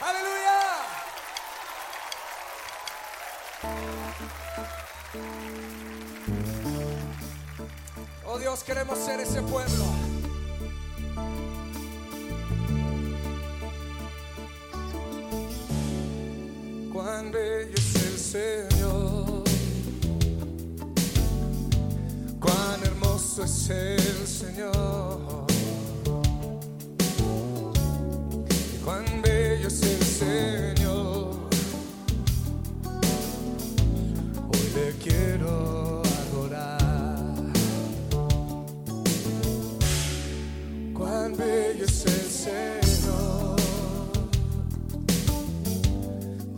Aleluya. Oh Dios, queremos ser ese pueblo. Cuán bello es el Señor. Cuán hermoso es el Señor. El Señor. Hoy le quiero adorar. Cuán bello es el Señor.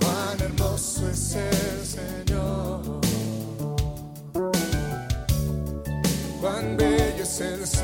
Cuán hermoso es el Señor. Cuán bello es el Señor.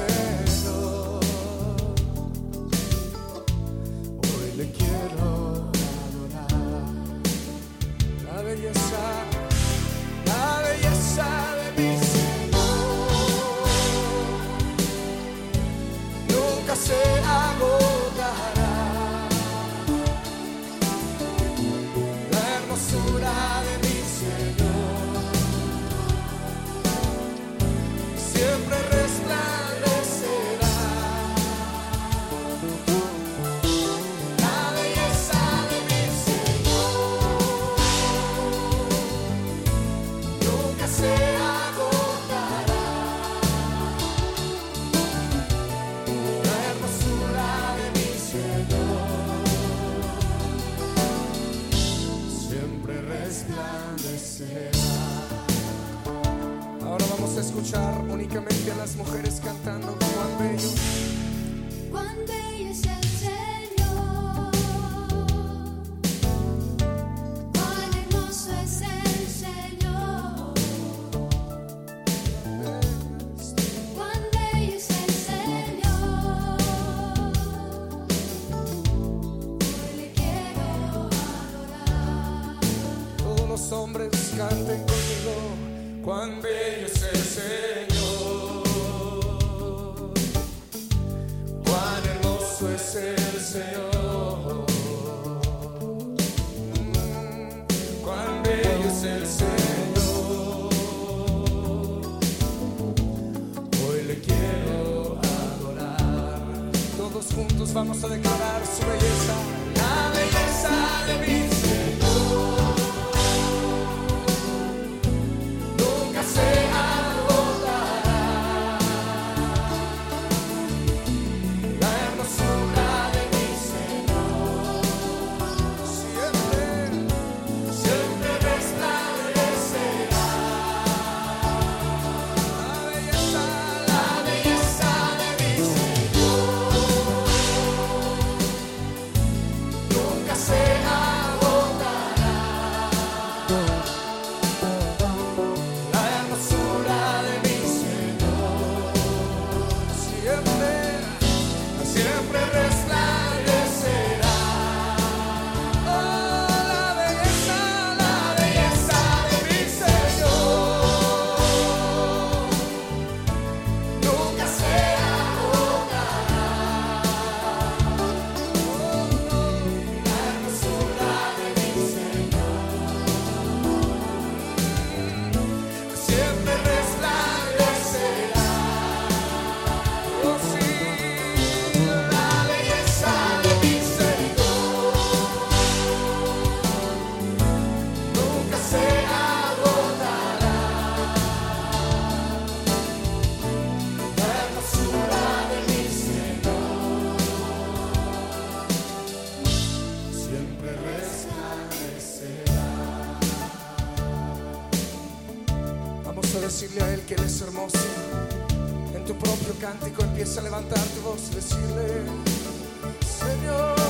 Escuchar únicamente a las mujeres cantando cuán bello. Cuán bello es el Señor, cuán hermoso es el Señor, cuán bello es el Señor. Hoy le quiero adorar. Todos los hombres canten conmigo. Cuán bello es el Señor. Cuán hermoso es el Señor. Cuán bello es el Señor. Hoy le quiero adorar. Todos juntos vamos a declarar su belleza Vamos a decirle a Él que Él es hermoso. En tu propio cántico empieza a levantar tu voz y decirle, Señor.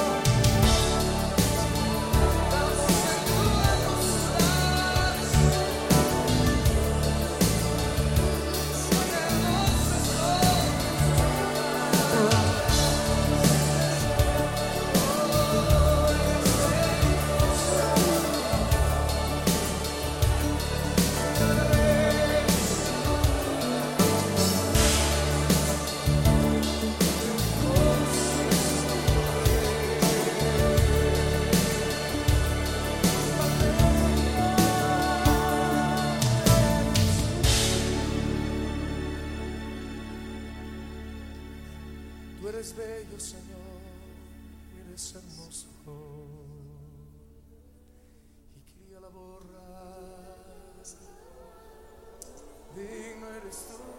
Eres bello, Señor, eres hermoso. Y que la borra, digno eres tú,